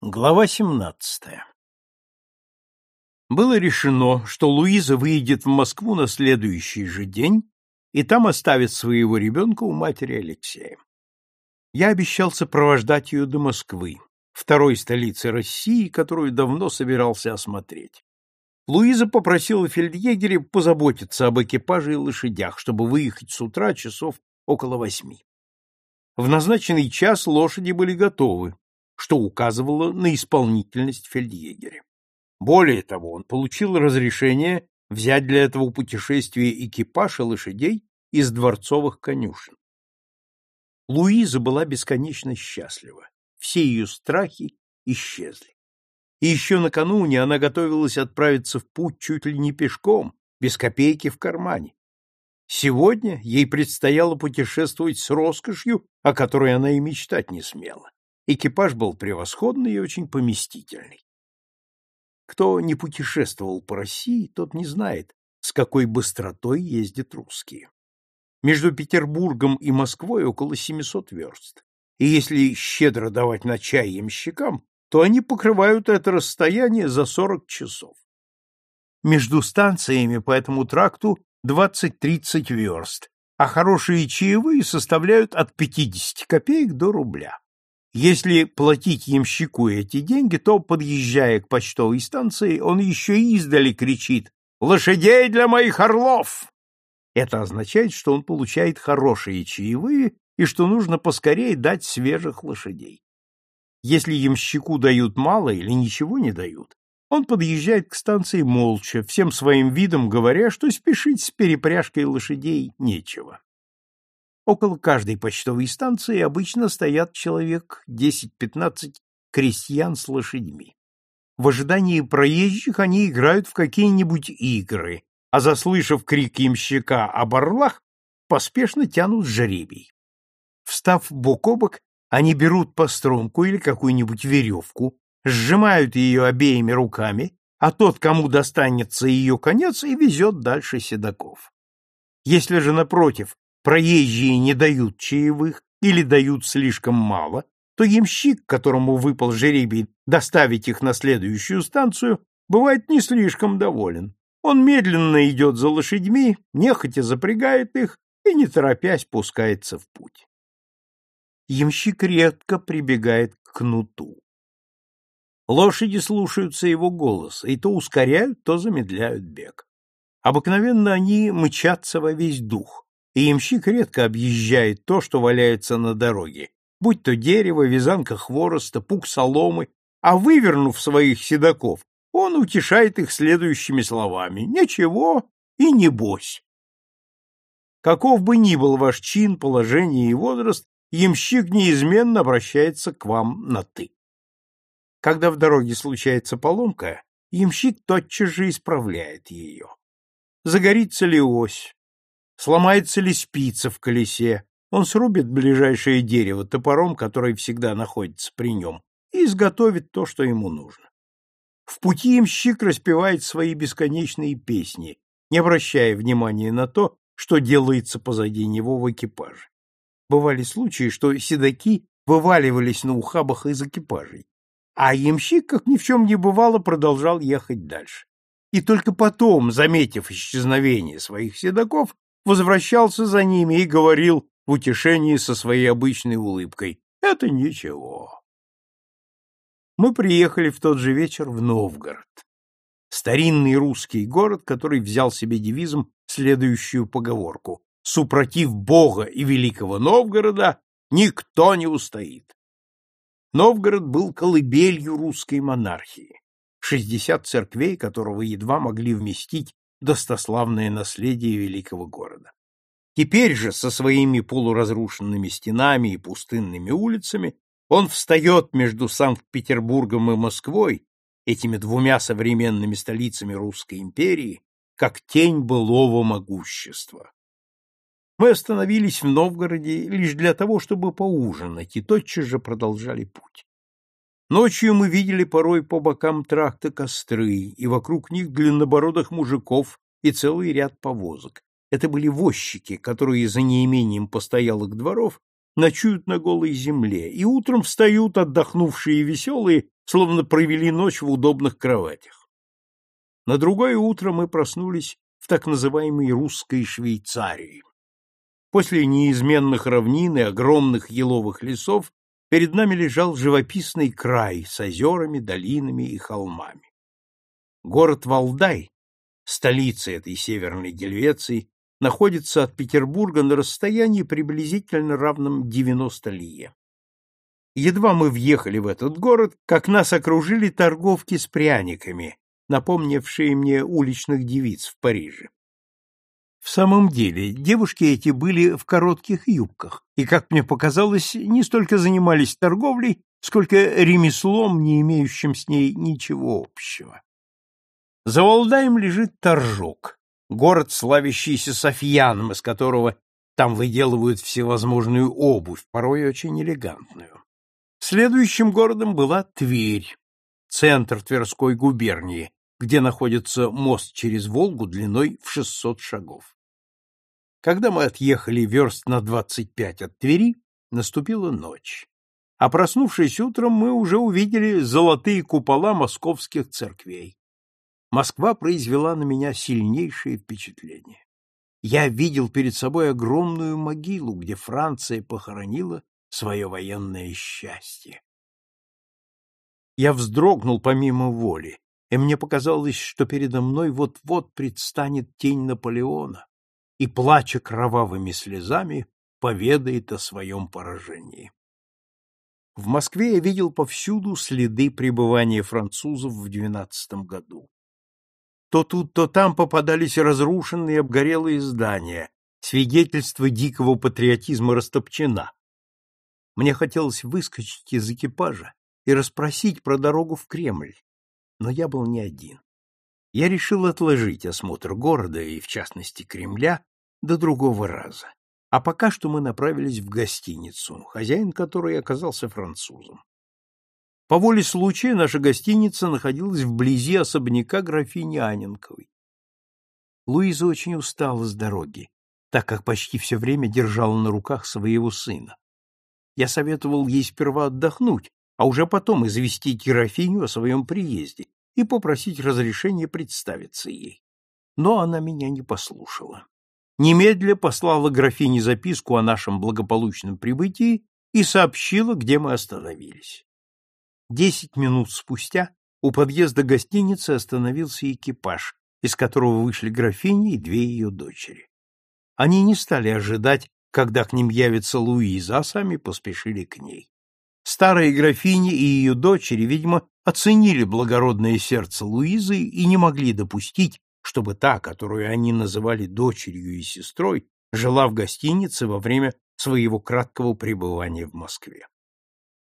Глава 17. Было решено, что Луиза выйдет в Москву на следующий же день и там оставит своего ребенка у матери Алексея. Я обещал сопровождать ее до Москвы, второй столицы России, которую давно собирался осмотреть. Луиза попросила фельдъегеря позаботиться об экипаже и лошадях, чтобы выехать с утра часов около восьми. В назначенный час лошади были готовы, что указывало на исполнительность фельдъегеря. Более того, он получил разрешение взять для этого путешествия экипаж и лошадей из дворцовых конюшен. Луиза была бесконечно счастлива. Все ее страхи исчезли. И еще накануне она готовилась отправиться в путь чуть ли не пешком, без копейки в кармане. Сегодня ей предстояло путешествовать с роскошью, о которой она и мечтать не смела. Экипаж был превосходный и очень поместительный. Кто не путешествовал по России, тот не знает, с какой быстротой ездят русские. Между Петербургом и Москвой около 700 верст. И если щедро давать на чай ямщикам, то они покрывают это расстояние за 40 часов. Между станциями по этому тракту 20-30 верст, а хорошие чаевые составляют от 50 копеек до рубля. Если платить ямщику эти деньги, то, подъезжая к почтовой станции, он еще издали кричит «Лошадей для моих орлов!». Это означает, что он получает хорошие чаевые и что нужно поскорее дать свежих лошадей. Если ямщику дают мало или ничего не дают, он подъезжает к станции молча, всем своим видом говоря, что спешить с перепряжкой лошадей нечего. Около каждой почтовой станции обычно стоят человек 10-15 крестьян с лошадьми. В ожидании проезжих они играют в какие-нибудь игры, а заслышав крик ямщика об орлах, поспешно тянут жребий. Встав бок о бок, они берут постромку или какую-нибудь веревку, сжимают ее обеими руками, а тот, кому достанется ее конец, и везет дальше седаков. Если же, напротив, проезжие не дают чаевых или дают слишком мало, то ямщик, которому выпал жеребий доставить их на следующую станцию, бывает не слишком доволен. Он медленно идет за лошадьми, нехотя запрягает их и, не торопясь, пускается в путь. Ямщик редко прибегает к кнуту. Лошади слушаются его голоса и то ускоряют, то замедляют бег. Обыкновенно они мчатся во весь дух, и ямщик редко объезжает то, что валяется на дороге, будь то дерево, вязанка хвороста, пук соломы, а вывернув своих седаков, он утешает их следующими словами «Ничего и не бось». Каков бы ни был ваш чин, положение и возраст, ямщик неизменно обращается к вам на «ты». Когда в дороге случается поломка, ямщик тотчас же исправляет ее. Загорится ли ось, Сломается ли спица в колесе, он срубит ближайшее дерево топором, который всегда находится при нем, и изготовит то, что ему нужно. В пути имщик распевает свои бесконечные песни, не обращая внимания на то, что делается позади него в экипаже. Бывали случаи, что седаки вываливались на ухабах из экипажей, а ямщик, как ни в чем не бывало, продолжал ехать дальше. И только потом, заметив исчезновение своих седаков, возвращался за ними и говорил в утешении со своей обычной улыбкой «Это ничего». Мы приехали в тот же вечер в Новгород. Старинный русский город, который взял себе девизом следующую поговорку «Супротив Бога и Великого Новгорода никто не устоит». Новгород был колыбелью русской монархии, шестьдесят церквей которого едва могли вместить достославное наследие великого города. Теперь же со своими полуразрушенными стенами и пустынными улицами он встает между Санкт-Петербургом и Москвой, этими двумя современными столицами Русской империи, как тень былого могущества. Мы остановились в Новгороде лишь для того, чтобы поужинать, и тотчас же продолжали путь. Ночью мы видели порой по бокам тракта костры, и вокруг них длиннобородых мужиков и целый ряд повозок. Это были возчики, которые за неимением постоялых дворов ночуют на голой земле и утром встают отдохнувшие и веселые, словно провели ночь в удобных кроватях. На другое утро мы проснулись в так называемой русской Швейцарии. После неизменных равнин и огромных еловых лесов перед нами лежал живописный край с озерами, долинами и холмами. Город Валдай, столица этой северной Гельвеции, находится от Петербурга на расстоянии приблизительно равном 90 лие. Едва мы въехали в этот город, как нас окружили торговки с пряниками, напомнившие мне уличных девиц в Париже. В самом деле, девушки эти были в коротких юбках и, как мне показалось, не столько занимались торговлей, сколько ремеслом, не имеющим с ней ничего общего. За Валдаем лежит Торжок, город, славящийся Софьяном, из которого там выделывают всевозможную обувь, порой очень элегантную. Следующим городом была Тверь, центр Тверской губернии, где находится мост через Волгу длиной в 600 шагов. Когда мы отъехали верст на 25 от Твери, наступила ночь. А проснувшись утром, мы уже увидели золотые купола московских церквей. Москва произвела на меня сильнейшее впечатление. Я видел перед собой огромную могилу, где Франция похоронила свое военное счастье. Я вздрогнул помимо воли, и мне показалось, что передо мной вот-вот предстанет тень Наполеона и, плача кровавыми слезами, поведает о своем поражении. В Москве я видел повсюду следы пребывания французов в двенадцатом году. То тут, то там попадались разрушенные обгорелые здания, свидетельство дикого патриотизма растопчена. Мне хотелось выскочить из экипажа и расспросить про дорогу в Кремль, но я был не один. Я решил отложить осмотр города и, в частности, Кремля до другого раза. А пока что мы направились в гостиницу, хозяин которой оказался французом. По воле случая наша гостиница находилась вблизи особняка графини Аненковой. Луиза очень устала с дороги, так как почти все время держала на руках своего сына. Я советовал ей сперва отдохнуть, а уже потом известить графиню о своем приезде и попросить разрешения представиться ей. Но она меня не послушала немедля послала графине записку о нашем благополучном прибытии и сообщила, где мы остановились. Десять минут спустя у подъезда гостиницы остановился экипаж, из которого вышли графиня и две ее дочери. Они не стали ожидать, когда к ним явится Луиза, а сами поспешили к ней. Старая графиня и ее дочери, видимо, оценили благородное сердце Луизы и не могли допустить, чтобы та, которую они называли дочерью и сестрой, жила в гостинице во время своего краткого пребывания в Москве.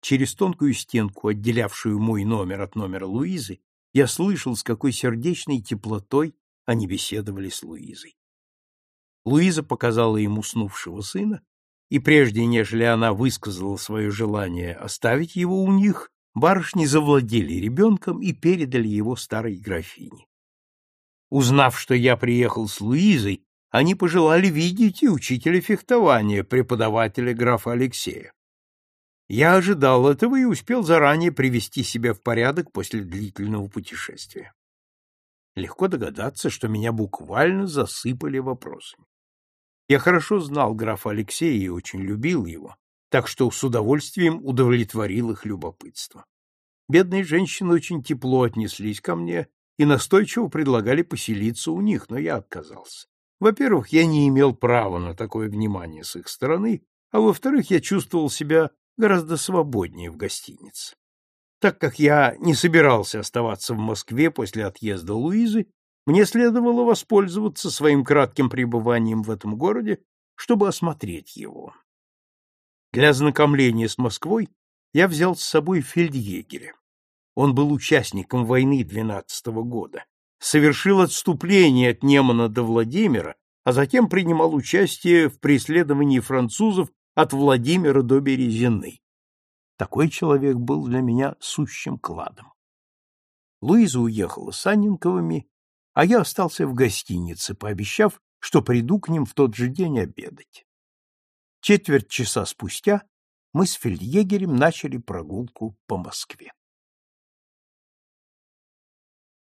Через тонкую стенку, отделявшую мой номер от номера Луизы, я слышал, с какой сердечной теплотой они беседовали с Луизой. Луиза показала ему уснувшего сына, и прежде нежели она высказала свое желание оставить его у них, барышни завладели ребенком и передали его старой графине. Узнав, что я приехал с Луизой, они пожелали видеть и учителя фехтования, преподавателя графа Алексея. Я ожидал этого и успел заранее привести себя в порядок после длительного путешествия. Легко догадаться, что меня буквально засыпали вопросами. Я хорошо знал графа Алексея и очень любил его, так что с удовольствием удовлетворил их любопытство. Бедные женщины очень тепло отнеслись ко мне и настойчиво предлагали поселиться у них, но я отказался. Во-первых, я не имел права на такое внимание с их стороны, а во-вторых, я чувствовал себя гораздо свободнее в гостинице. Так как я не собирался оставаться в Москве после отъезда Луизы, мне следовало воспользоваться своим кратким пребыванием в этом городе, чтобы осмотреть его. Для ознакомления с Москвой я взял с собой фельдъегеря. Он был участником войны 12 -го года, совершил отступление от Немана до Владимира, а затем принимал участие в преследовании французов от Владимира до Березины. Такой человек был для меня сущим кладом. Луиза уехала с Анненковыми, а я остался в гостинице, пообещав, что приду к ним в тот же день обедать. Четверть часа спустя мы с фельдъегерем начали прогулку по Москве.